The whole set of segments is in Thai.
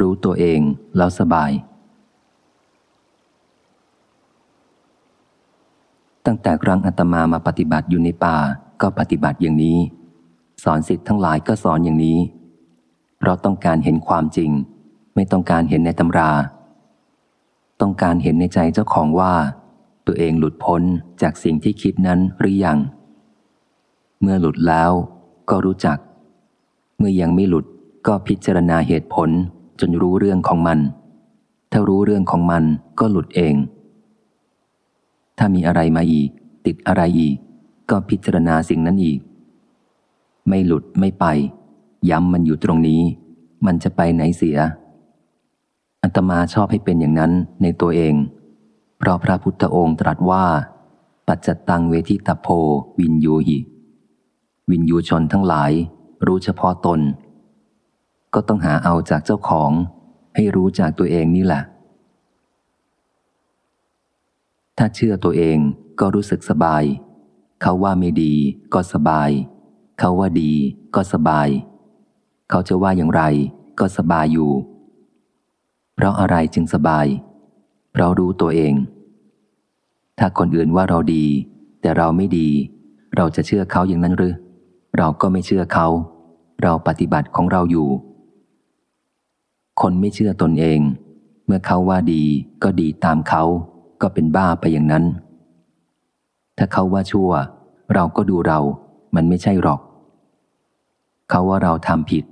รู้ตัวเองแล้วสบาย ตั้งแต่ครั้งอาตมามาปฏิบัติอยู่ในป่าก็ปฏิบัติอย่างนี้ สอนสิทธิ์ทั้งหลายก็สอนอย่างนี้ เพราะต้องการเห็นความจริง ไม่ต้องการเห็นในตำรา ต้องการเห็นในใจเจ้าของว่า ตัวเองหลุดพ้นจากสิ่งที่คิดนั้นหรือยัง เมื่อหลุดแล้วก็รู้จัก เมื่อยังไม่หลุดก็พิจารณาเหตุผล จนรู้เรื่องของมัน ถ้ารู้เรื่องของมันก็หลุดเอง ถ้ามีอะไรมาอีก ติดอะไรอีก ก็พิจารณาสิ่งนั้นอีก ไม่หลุดไม่ไป ย้ำมันอยู่ตรงนี้ มันจะไปไหนเสียอัตมาชอบให้เป็นอย่างนั้นในตัวเอง เพราะพระพุทธองค์ตรัสว่า ปัจจตังเวทิตาโพ วินยูหิ วินยูชนทั้งหลาย รู้เฉพาะตน ก็ต้องหาเอาจากเจ้าของ ให้รู้จากตัวเองนี่แหละ ถ้าเชื่อตัวเองก็รู้สึกสบาย เขาว่าไม่ดีก็สบาย เขาว่าดีก็สบาย เขาจะว่าอย่างไรก็สบายอยู่ เพราะอะไรจึงสบาย เพราะรู้ตัวเอง ถ้าคนอื่นว่าเราดี แต่เราไม่ดี เราจะเชื่อเขาอย่างนั้นหรือ เราก็ไม่เชื่อเขา เราปฏิบัติของเราอยู่ คนไม่เชื่อตนเอง เมื่อเขาว่าดีก็ดีตามเขา ก็เป็นบ้าไปอย่างนั้น ถ้าเขาว่าชั่ว เราก็ดูเรา มันไม่ใช่หรอก เขาว่าเราทำผิด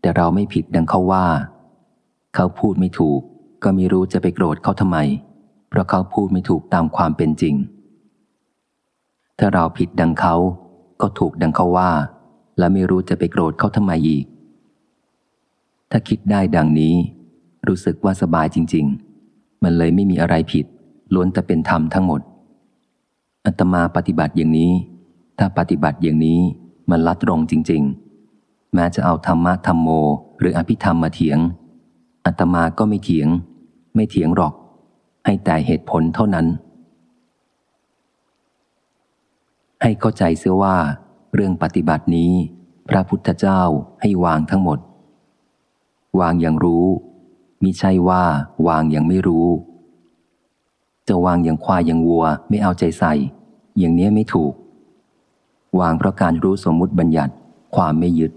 แต่เราไม่ผิดดังเขาว่า เขาพูดไม่ถูก ก็ไม่รู้จะไปโกรธเขาทำไม เพราะเขาพูดไม่ถูกตามความเป็นจริง ถ้าเราผิดดังเขา ก็ถูกดังเขาว่า และไม่รู้จะไปโกรธเขาทำไมอีก ถ้าคิดได้ดังนี้ รู้สึกว่าสบายจริง ๆ มันเลยไม่มีอะไรผิด ล้วนแต่เป็นธรรมทั้งหมด อัตมาปฏิบัติอย่างนี้ ถ้าปฏิบัติอย่างนี้มันลัดตรงจริง ๆ แม้จะเอาธรรมะธรรมโม หรืออภิธรรมมาเถียง อัตมาก็ไม่เถียง ไม่เถียงหรอก ให้แต่เหตุผลเท่านั้น ให้เข้าใจเสียว่า เรื่องปฏิบัตินี้ พระพุทธเจ้าให้วางทั้งหมด วางอย่างรู้ มิใช่ว่า วางอย่างไม่รู้ จะวางอย่างควายอย่างวัว ไม่เอาใจใส่ อย่างนี้ไม่ถูก วางเพราะการรู้สมมุติบัญญัติ ความไม่ยึด